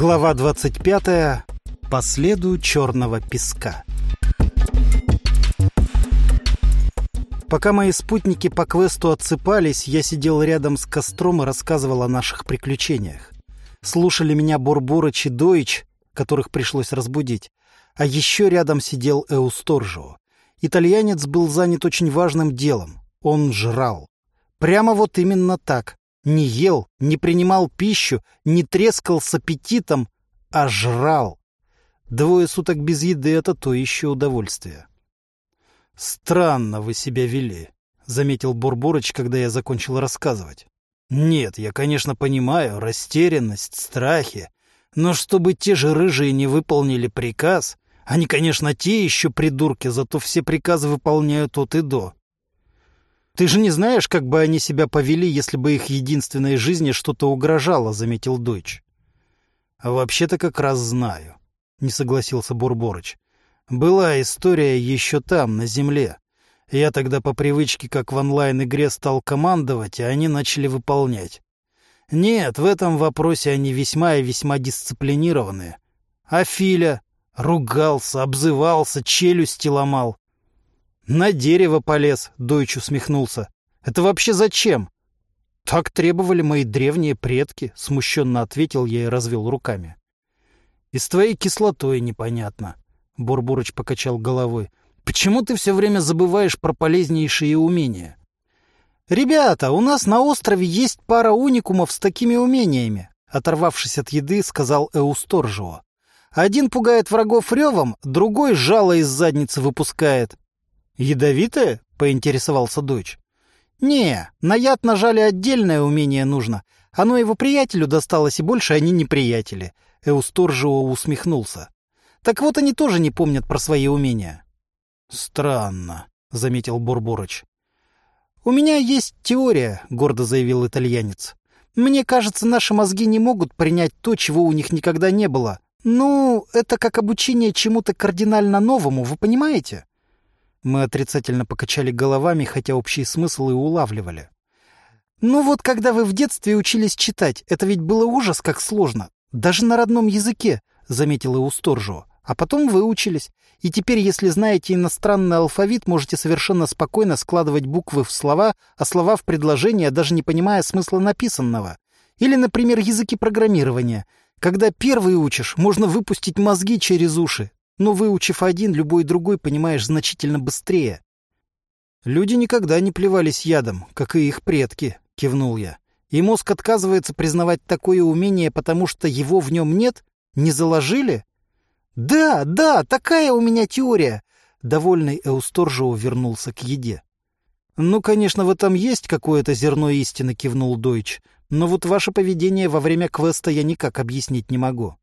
Глава 25. По следу черного песка. Пока мои спутники по квесту отсыпались, я сидел рядом с костром и рассказывал о наших приключениях. Слушали меня Борборыч и Дойч, которых пришлось разбудить. А еще рядом сидел Эусторжио. Итальянец был занят очень важным делом. Он жрал. Прямо вот именно так. Не ел, не принимал пищу, не трескал с аппетитом, а жрал. Двое суток без еды — это то еще удовольствие. «Странно вы себя вели», — заметил Бурборыч, когда я закончил рассказывать. «Нет, я, конечно, понимаю, растерянность, страхи, но чтобы те же рыжие не выполнили приказ, они, конечно, те еще придурки, зато все приказы выполняют от и до. «Ты же не знаешь, как бы они себя повели, если бы их единственной жизни что-то угрожало», — заметил Дойч. «А вообще-то как раз знаю», — не согласился Бурборыч. «Была история еще там, на земле. Я тогда по привычке, как в онлайн-игре, стал командовать, и они начали выполнять. Нет, в этом вопросе они весьма и весьма дисциплинированные. А Филя ругался, обзывался, челюсти ломал. «На дерево полез», — Дойч усмехнулся. «Это вообще зачем?» «Так требовали мои древние предки», — смущенно ответил я и развел руками. «И с твоей кислотой непонятно», — Бурбурыч покачал головой. «Почему ты все время забываешь про полезнейшие умения?» «Ребята, у нас на острове есть пара уникумов с такими умениями», — оторвавшись от еды, сказал Эусторжио. «Один пугает врагов ревом, другой жало из задницы выпускает. «Ядовитое?» — поинтересовался дочь. «Не, на яд нажали отдельное умение нужно. Оно его приятелю досталось, и больше они не приятели». Эусторжио усмехнулся. «Так вот они тоже не помнят про свои умения». «Странно», — заметил Бурборыч. «У меня есть теория», — гордо заявил итальянец. «Мне кажется, наши мозги не могут принять то, чего у них никогда не было. Ну, это как обучение чему-то кардинально новому, вы понимаете?» Мы отрицательно покачали головами, хотя общий смысл и улавливали. «Ну вот, когда вы в детстве учились читать, это ведь было ужас как сложно. Даже на родном языке», — заметила Усторжо. «А потом выучились. И теперь, если знаете иностранный алфавит, можете совершенно спокойно складывать буквы в слова, а слова в предложения, даже не понимая смысла написанного. Или, например, языки программирования. Когда первый учишь, можно выпустить мозги через уши, но выучив один, любой другой понимаешь значительно быстрее. Люди никогда не плевались ядом, как и их предки, кивнул я. И мозг отказывается признавать такое умение, потому что его в нем нет? Не заложили? Да, да, такая у меня теория. Довольный Эусторжио вернулся к еде. «Ну, конечно, в этом есть какое-то зерно истины», — кивнул Дойч. «Но вот ваше поведение во время квеста я никак объяснить не могу.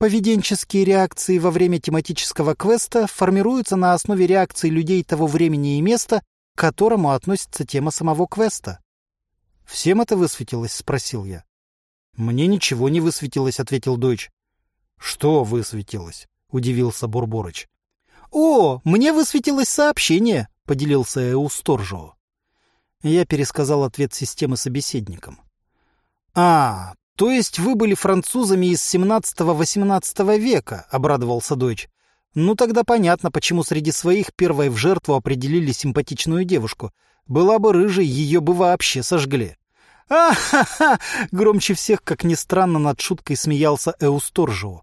Поведенческие реакции во время тематического квеста формируются на основе реакций людей того времени и места, к которому относится тема самого квеста. «Всем это высветилось?» — спросил я. «Мне ничего не высветилось», — ответил дочь. «Что высветилось?» — удивился Бурборыч. «О, мне высветилось сообщение», — поделился Эусторжио. Я пересказал ответ системы собеседникам. «А, «То есть вы были французами из 17-18 века?» — обрадовался дочь. «Ну тогда понятно, почему среди своих первой в жертву определили симпатичную девушку. Была бы рыжей, ее бы вообще сожгли». «А-ха-ха!» — громче всех, как ни странно, над шуткой смеялся Эусторжио.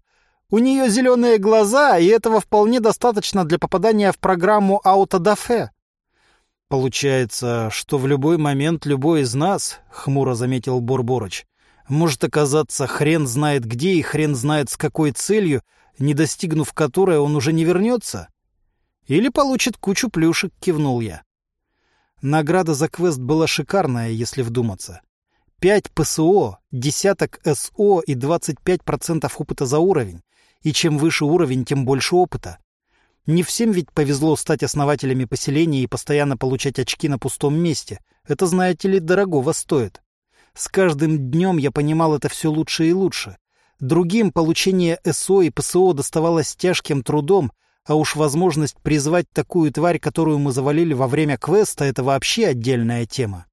«У нее зеленые глаза, и этого вполне достаточно для попадания в программу «Аутодафе». «Получается, что в любой момент любой из нас, — хмуро заметил Бурборыч, может оказаться хрен знает где и хрен знает с какой целью, не достигнув которой он уже не вернется? Или получит кучу плюшек, кивнул я. Награда за квест была шикарная, если вдуматься. Пять ПСО, десяток СО и 25% опыта за уровень. И чем выше уровень, тем больше опыта. Не всем ведь повезло стать основателями поселения и постоянно получать очки на пустом месте. Это, знаете ли, дорогого стоит. С каждым днем я понимал это все лучше и лучше. Другим получение СО и ПСО доставалось тяжким трудом, а уж возможность призвать такую тварь, которую мы завалили во время квеста, это вообще отдельная тема.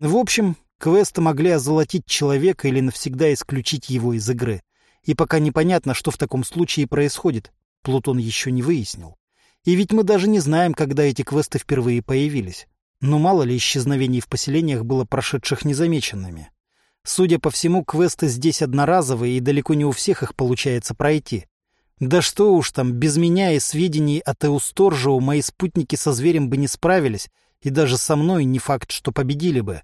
В общем, квесты могли озолотить человека или навсегда исключить его из игры. И пока непонятно, что в таком случае происходит. Плутон еще не выяснил. И ведь мы даже не знаем, когда эти квесты впервые появились. Но мало ли исчезновений в поселениях было прошедших незамеченными. Судя по всему, квесты здесь одноразовые, и далеко не у всех их получается пройти. Да что уж там, без меня и сведений от Эусторжио мои спутники со зверем бы не справились, и даже со мной не факт, что победили бы.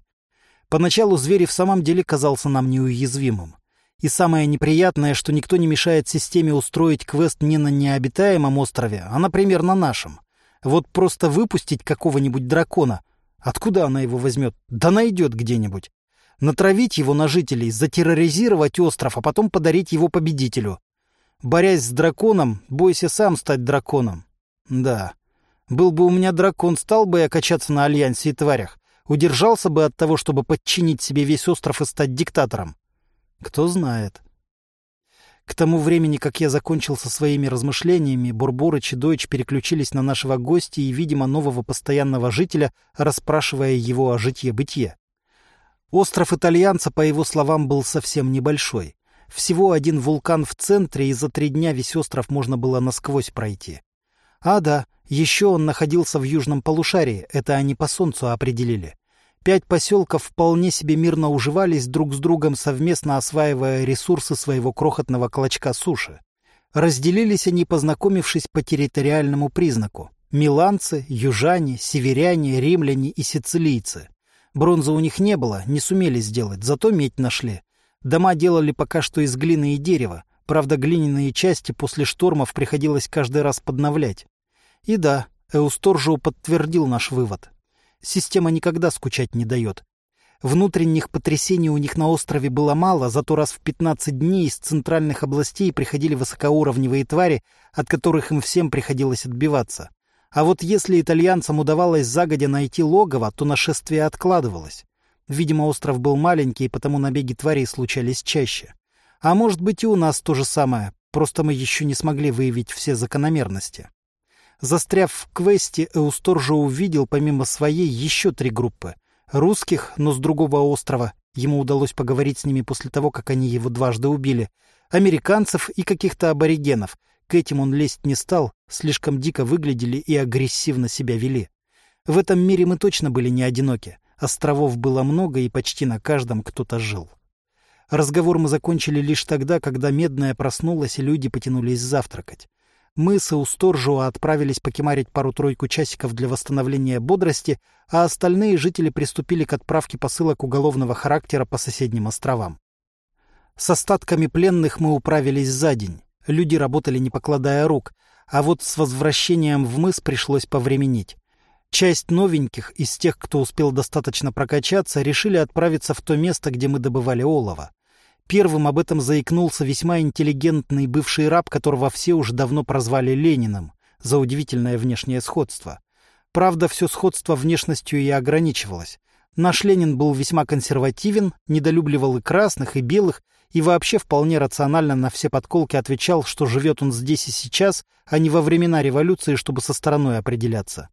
Поначалу зверь в самом деле казался нам неуязвимым. И самое неприятное, что никто не мешает системе устроить квест не на необитаемом острове, а, например, на нашем. Вот просто выпустить какого-нибудь дракона. Откуда она его возьмет? Да найдет где-нибудь. Натравить его на жителей, затерроризировать остров, а потом подарить его победителю. Борясь с драконом, бойся сам стать драконом. Да. Был бы у меня дракон, стал бы я качаться на альянсе и тварях. Удержался бы от того, чтобы подчинить себе весь остров и стать диктатором. Кто знает. К тому времени, как я закончил со своими размышлениями, Бурборыч и Дойч переключились на нашего гостя и, видимо, нового постоянного жителя, расспрашивая его о житье-бытие. Остров итальянца, по его словам, был совсем небольшой. Всего один вулкан в центре, и за три дня весь остров можно было насквозь пройти. А да, еще он находился в южном полушарии, это они по солнцу определили. Пять поселков вполне себе мирно уживались друг с другом, совместно осваивая ресурсы своего крохотного клочка суши. Разделились они, познакомившись по территориальному признаку. Миланцы, южане, северяне, римляне и сицилийцы. Бронзы у них не было, не сумели сделать, зато медь нашли. Дома делали пока что из глины и дерева. Правда, глиняные части после штормов приходилось каждый раз подновлять. И да, Эусторжио подтвердил наш вывод. Система никогда скучать не дает. Внутренних потрясений у них на острове было мало, зато раз в 15 дней из центральных областей приходили высокоуровневые твари, от которых им всем приходилось отбиваться. А вот если итальянцам удавалось загодя найти логово, то нашествие откладывалось. Видимо, остров был маленький, и потому набеги тварей случались чаще. А может быть и у нас то же самое, просто мы еще не смогли выявить все закономерности. Застряв в квесте, Эустор же увидел помимо своей еще три группы. Русских, но с другого острова. Ему удалось поговорить с ними после того, как они его дважды убили. Американцев и каких-то аборигенов. К этим он лезть не стал, слишком дико выглядели и агрессивно себя вели. В этом мире мы точно были не одиноки. Островов было много, и почти на каждом кто-то жил. Разговор мы закончили лишь тогда, когда Медная проснулась, и люди потянулись завтракать. Мы с Эусторжуа отправились покемарить пару-тройку часиков для восстановления бодрости, а остальные жители приступили к отправке посылок уголовного характера по соседним островам. С остатками пленных мы управились за день. Люди работали не покладая рук, а вот с возвращением в мыс пришлось повременить. Часть новеньких из тех, кто успел достаточно прокачаться, решили отправиться в то место, где мы добывали олово. Первым об этом заикнулся весьма интеллигентный бывший раб, которого все уже давно прозвали Лениным, за удивительное внешнее сходство. Правда, все сходство внешностью и ограничивалось. Наш Ленин был весьма консервативен, недолюбливал и красных, и белых, и вообще вполне рационально на все подколки отвечал, что живет он здесь и сейчас, а не во времена революции, чтобы со стороной определяться.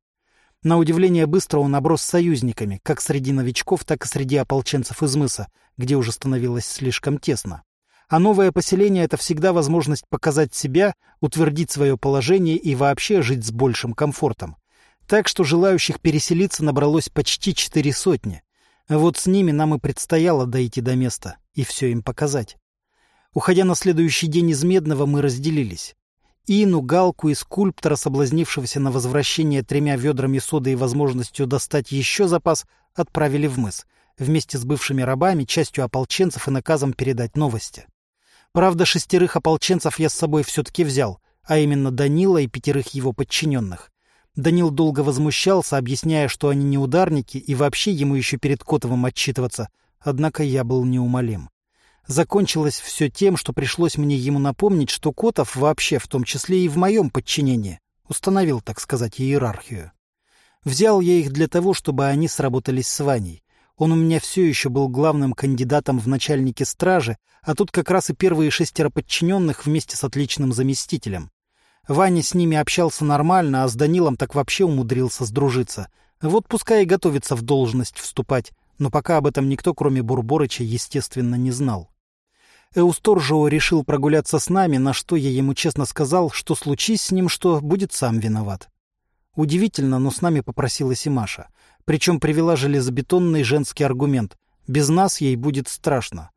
На удивление быстро он оброс союзниками, как среди новичков, так и среди ополченцев из мыса, где уже становилось слишком тесно. А новое поселение — это всегда возможность показать себя, утвердить свое положение и вообще жить с большим комфортом. Так что желающих переселиться набралось почти четыре сотни. Вот с ними нам и предстояло дойти до места и все им показать. Уходя на следующий день из Медного, мы разделились. Ину, Галку и скульптора, соблазнившегося на возвращение тремя ведрами соды и возможностью достать еще запас, отправили в мыс, вместе с бывшими рабами, частью ополченцев и наказом передать новости. Правда, шестерых ополченцев я с собой все-таки взял, а именно Данила и пятерых его подчиненных. Данил долго возмущался, объясняя, что они не ударники, и вообще ему еще перед Котовым отчитываться, однако я был неумолим. Закончилось все тем, что пришлось мне ему напомнить, что Котов вообще, в том числе и в моем подчинении, установил, так сказать, иерархию. Взял я их для того, чтобы они сработались с Ваней. Он у меня все еще был главным кандидатом в начальнике стражи, а тут как раз и первые шестеро подчиненных вместе с отличным заместителем. Ваня с ними общался нормально, а с Данилом так вообще умудрился сдружиться. Вот пускай и готовится в должность вступать, но пока об этом никто, кроме Бурборыча, естественно, не знал. Эусторжио решил прогуляться с нами, на что я ему честно сказал, что случись с ним что, будет сам виноват. Удивительно, но с нами попросилась и Маша. Причем привела железобетонный женский аргумент. Без нас ей будет страшно.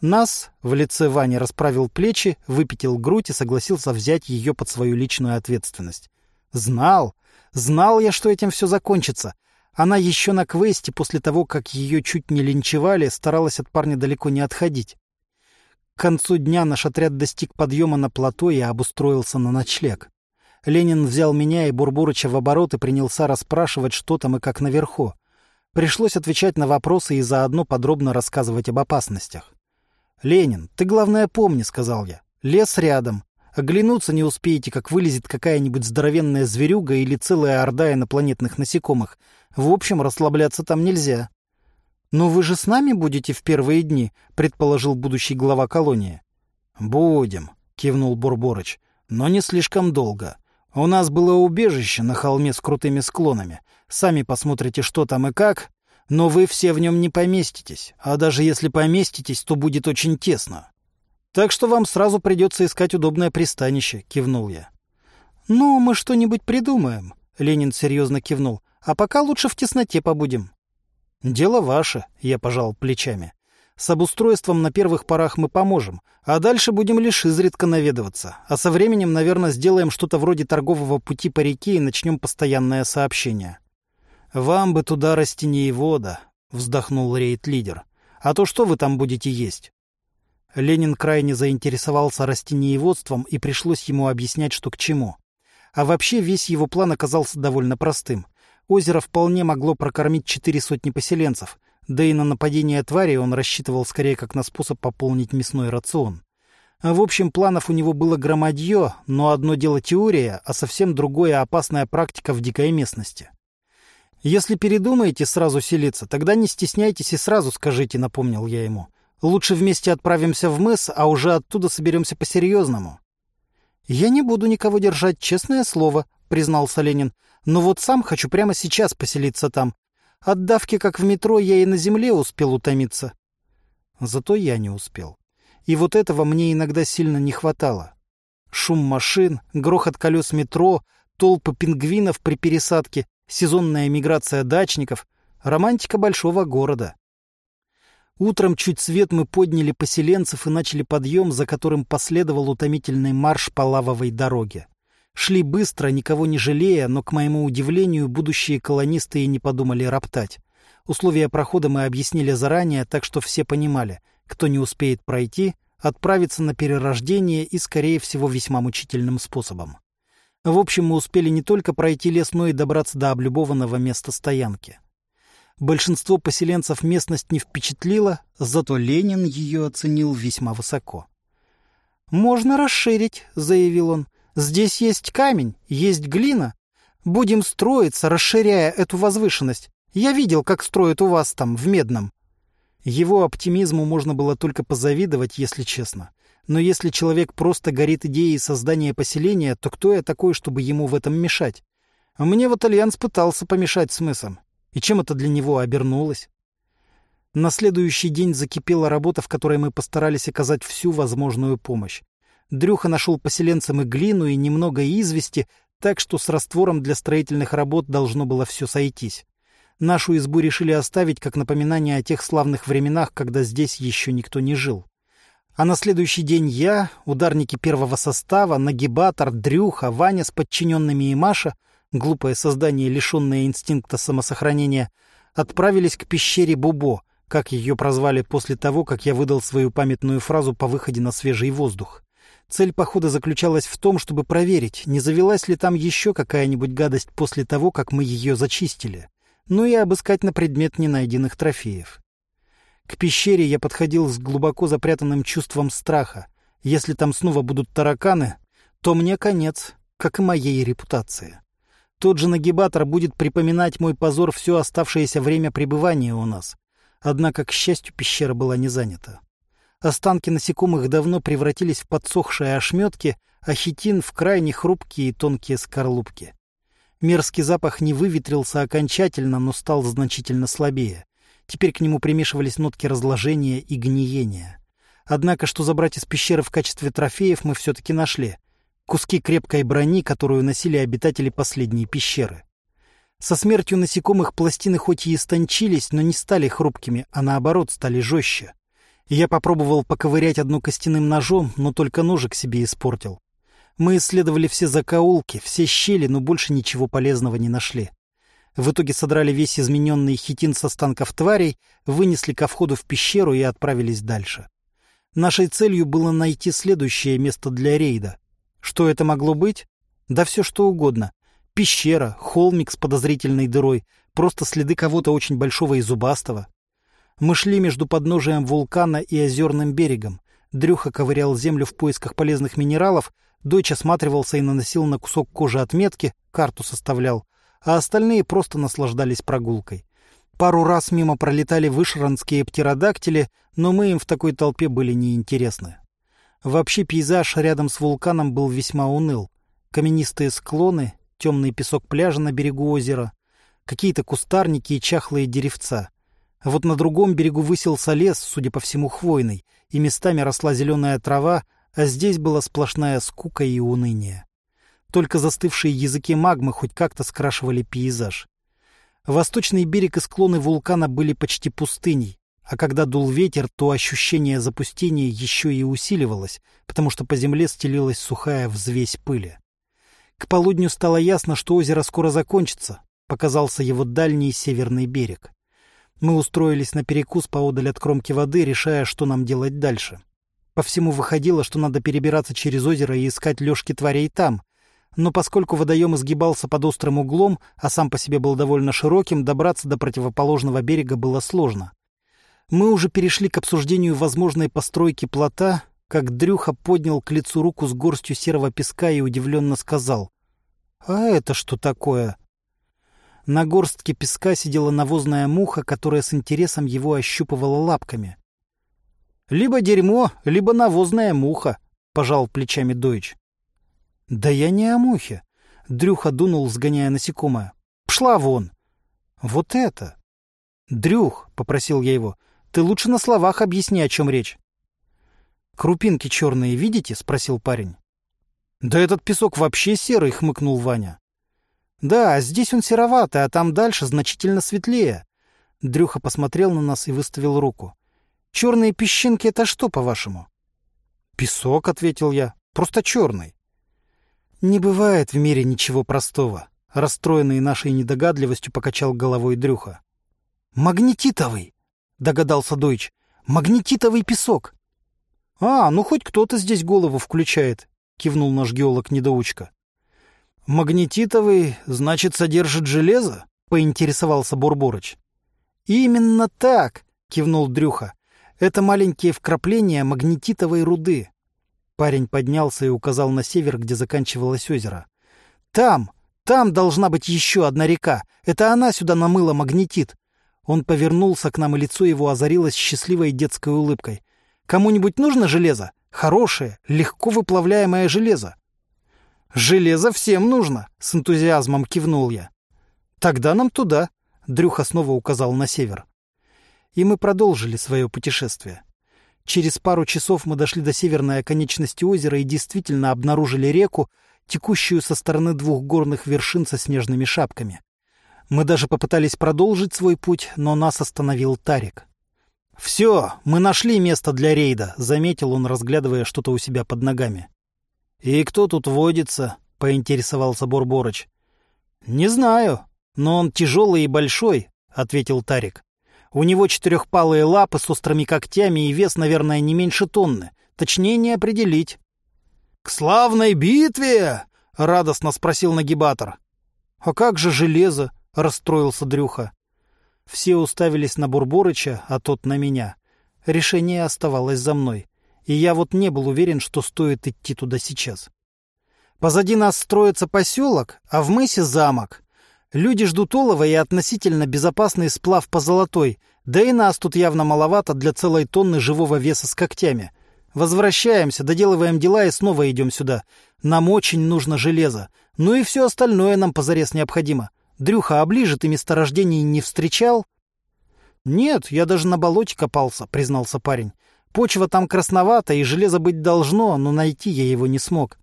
Нас в лице Вани расправил плечи, выпятил грудь и согласился взять ее под свою личную ответственность. Знал, знал я, что этим все закончится. Она еще на квесте, после того, как ее чуть не линчевали, старалась от парня далеко не отходить. К концу дня наш отряд достиг подъема на плато и обустроился на ночлег. Ленин взял меня и Бурбурыча в оборот и принялся расспрашивать, что там и как наверху. Пришлось отвечать на вопросы и заодно подробно рассказывать об опасностях. «Ленин, ты, главное, помни», — сказал я. «Лес рядом. Оглянуться не успеете, как вылезет какая-нибудь здоровенная зверюга или целая орда инопланетных насекомых. В общем, расслабляться там нельзя». «Но вы же с нами будете в первые дни», — предположил будущий глава колонии. «Будем», — кивнул Бурборыч, — «но не слишком долго. У нас было убежище на холме с крутыми склонами. Сами посмотрите, что там и как. Но вы все в нем не поместитесь. А даже если поместитесь, то будет очень тесно. Так что вам сразу придется искать удобное пристанище, кивнул я. Ну, мы что-нибудь придумаем, Ленин серьезно кивнул. А пока лучше в тесноте побудем. Дело ваше, я пожал плечами. С обустройством на первых порах мы поможем, а дальше будем лишь изредка наведываться. А со временем, наверное, сделаем что-то вроде торгового пути по реке и начнем постоянное сообщение. «Вам бы туда растениевода», — вздохнул рейд-лидер. «А то что вы там будете есть?» Ленин крайне заинтересовался растениеводством, и пришлось ему объяснять, что к чему. А вообще весь его план оказался довольно простым. Озеро вполне могло прокормить четыре сотни поселенцев — да и на нападение твари он рассчитывал скорее как на способ пополнить мясной рацион. В общем, планов у него было громадье, но одно дело теория, а совсем другое опасная практика в дикой местности. «Если передумаете сразу селиться, тогда не стесняйтесь и сразу скажите», — напомнил я ему. «Лучше вместе отправимся в мыс, а уже оттуда соберемся по-серьезному». «Я не буду никого держать, честное слово», — признался Ленин. «Но вот сам хочу прямо сейчас поселиться там. От давки, как в метро, я и на земле успел утомиться. Зато я не успел. И вот этого мне иногда сильно не хватало. Шум машин, грохот колес метро, толпы пингвинов при пересадке, сезонная миграция дачников, романтика большого города. Утром чуть свет мы подняли поселенцев и начали подъем, за которым последовал утомительный марш по лавовой дороге. Шли быстро, никого не жалея, но, к моему удивлению, будущие колонисты и не подумали роптать. Условия прохода мы объяснили заранее, так что все понимали, кто не успеет пройти, отправится на перерождение и, скорее всего, весьма мучительным способом. В общем, мы успели не только пройти лес, но и добраться до облюбованного места стоянки. Большинство поселенцев местность не впечатлила, зато Ленин ее оценил весьма высоко. «Можно расширить», — заявил он. Здесь есть камень, есть глина. Будем строиться, расширяя эту возвышенность. Я видел, как строят у вас там, в Медном. Его оптимизму можно было только позавидовать, если честно. Но если человек просто горит идеей создания поселения, то кто я такой, чтобы ему в этом мешать? А мне вот Альянс пытался помешать с мысом. И чем это для него обернулось? На следующий день закипела работа, в которой мы постарались оказать всю возможную помощь. Дрюха нашел поселенцам и глину, и немного извести, так что с раствором для строительных работ должно было все сойтись. Нашу избу решили оставить как напоминание о тех славных временах, когда здесь еще никто не жил. А на следующий день я, ударники первого состава, нагибатор, Дрюха, Ваня с подчиненными и Маша, глупое создание, лишенное инстинкта самосохранения, отправились к пещере Бубо, как ее прозвали после того, как я выдал свою памятную фразу по выходе на свежий воздух. Цель похода заключалась в том, чтобы проверить, не завелась ли там еще какая-нибудь гадость после того, как мы ее зачистили, ну и обыскать на предмет ненайденных трофеев. К пещере я подходил с глубоко запрятанным чувством страха. Если там снова будут тараканы, то мне конец, как и моей репутации. Тот же нагибатор будет припоминать мой позор все оставшееся время пребывания у нас. Однако, к счастью, пещера была не занята. Останки насекомых давно превратились в подсохшие ошметки, а хитин — в крайне хрупкие и тонкие скорлупки. Мерзкий запах не выветрился окончательно, но стал значительно слабее. Теперь к нему примешивались нотки разложения и гниения. Однако, что забрать из пещеры в качестве трофеев, мы все-таки нашли. Куски крепкой брони, которую носили обитатели последней пещеры. Со смертью насекомых пластины хоть и истончились, но не стали хрупкими, а наоборот стали жестче. Я попробовал поковырять одну костяным ножом, но только ножик себе испортил. Мы исследовали все закоулки, все щели, но больше ничего полезного не нашли. В итоге содрали весь измененный хитин с останков тварей, вынесли ко входу в пещеру и отправились дальше. Нашей целью было найти следующее место для рейда. Что это могло быть? Да все что угодно. Пещера, холмик с подозрительной дырой, просто следы кого-то очень большого и зубастого. Мы шли между подножием вулкана и озерным берегом. Дрюха ковырял землю в поисках полезных минералов, Дойч осматривался и наносил на кусок кожи отметки, карту составлял, а остальные просто наслаждались прогулкой. Пару раз мимо пролетали вышранские птеродактили, но мы им в такой толпе были неинтересны. Вообще пейзаж рядом с вулканом был весьма уныл. Каменистые склоны, темный песок пляжа на берегу озера, какие-то кустарники и чахлые деревца. А вот на другом берегу высился лес, судя по всему, хвойный, и местами росла зеленая трава, а здесь была сплошная скука и уныние. Только застывшие языки магмы хоть как-то скрашивали пейзаж. Восточный берег и склоны вулкана были почти пустыней, а когда дул ветер, то ощущение запустения еще и усиливалось, потому что по земле стелилась сухая взвесь пыли. К полудню стало ясно, что озеро скоро закончится, показался его дальний северный берег. Мы устроились на перекус поодаль от кромки воды, решая, что нам делать дальше. По всему выходило, что надо перебираться через озеро и искать лёжки тварей там, но поскольку водоем изгибался под острым углом, а сам по себе был довольно широким, добраться до противоположного берега было сложно. Мы уже перешли к обсуждению возможной постройки плота, как Дрюха поднял к лицу руку с горстью серого песка и удивленно сказал. «А это что такое?» На горстке песка сидела навозная муха, которая с интересом его ощупывала лапками. «Либо дерьмо, либо навозная муха», — пожал плечами Дойч. «Да я не о мухе». Дрюха дунул, сгоняя насекомое. «Пшла вон!» «Вот это!» «Дрюх», — попросил я его, — «ты лучше на словах объясни, о чем речь». «Крупинки черные видите?» — спросил парень. «Да этот песок вообще серый», — хмыкнул Ваня. «Да, здесь он сероватый, а там дальше значительно светлее». Дрюха посмотрел на нас и выставил руку. «Черные песчинки — это что, по-вашему?» «Песок», — ответил я, — «просто черный». «Не бывает в мире ничего простого», — расстроенный нашей недогадливостью покачал головой Дрюха. «Магнетитовый», — догадался Дойч. «Магнетитовый песок». «А, ну хоть кто-то здесь голову включает», — кивнул наш геолог-недоучка. «Магнетитовый, значит, содержит железо?» — поинтересовался Бурборыч. «Именно так», — кивнул Дрюха. «Это маленькие вкрапления магнетитовой руды. Парень поднялся и указал на север, где заканчивалось озеро. «Там! Там должна быть еще одна река! Это она сюда намыла магнетит!» Он повернулся к нам, и лицо его озарилось счастливой детской улыбкой. «Кому-нибудь нужно железо? Хорошее, легко выплавляемое железо!» «Железо всем нужно!» — с энтузиазмом кивнул я. «Тогда нам туда!» — Дрюха снова указал на север. И мы продолжили свое путешествие. Через пару часов мы дошли до северной оконечности озера и действительно обнаружили реку, текущую со стороны двух горных вершин со снежными шапками. Мы даже попытались продолжить свой путь, но нас остановил Тарик. «Все, мы нашли место для рейда», — заметил он, разглядывая что-то у себя под ногами. «И кто тут водится?» — поинтересовался Борборыч. «Не знаю, но он тяжелый и большой», — ответил Тарик. У него четырехпалые лапы с острыми когтями и вес, наверное, не меньше тонны. Точнее не определить. — К славной битве! — радостно спросил нагибатор. — А как же железо? — расстроился Дрюха. Все уставились на Бурборыча, а тот на меня. Решение оставалось за мной. И я вот не был уверен, что стоит идти туда сейчас. Позади нас строится поселок, а в мысе замок. Люди ждут олова и относительно безопасный сплав по золотой, да и нас тут явно маловато для целой тонны живого веса с когтями. Возвращаемся, доделываем дела и снова идем сюда. Нам очень нужно железо. Ну и все остальное нам позарез необходимо. Дрюха, а ближе ты месторождений не встречал? Нет, я даже на болоте копался, признался парень. Почва там красновата, и железо быть должно, но найти я его не смог.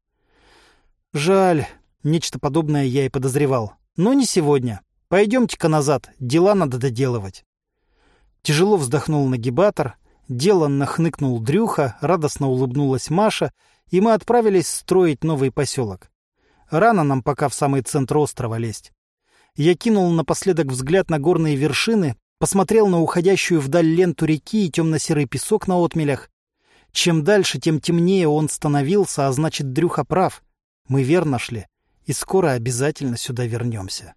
Жаль, нечто подобное я и подозревал. Но не сегодня. Пойдемте-ка назад, дела надо доделывать. Тяжело вздохнул нагибатор, деланно хныкнул Дрюха, радостно улыбнулась Маша, и мы отправились строить новый поселок. Рано нам пока в самый центр острова лезть. Я кинул напоследок взгляд на горные вершины, посмотрел на уходящую вдаль ленту реки и темно-серый песок на отмелях. Чем дальше, тем темнее он становился, а значит, Дрюха прав. Мы верно шли, и скоро обязательно сюда вернемся.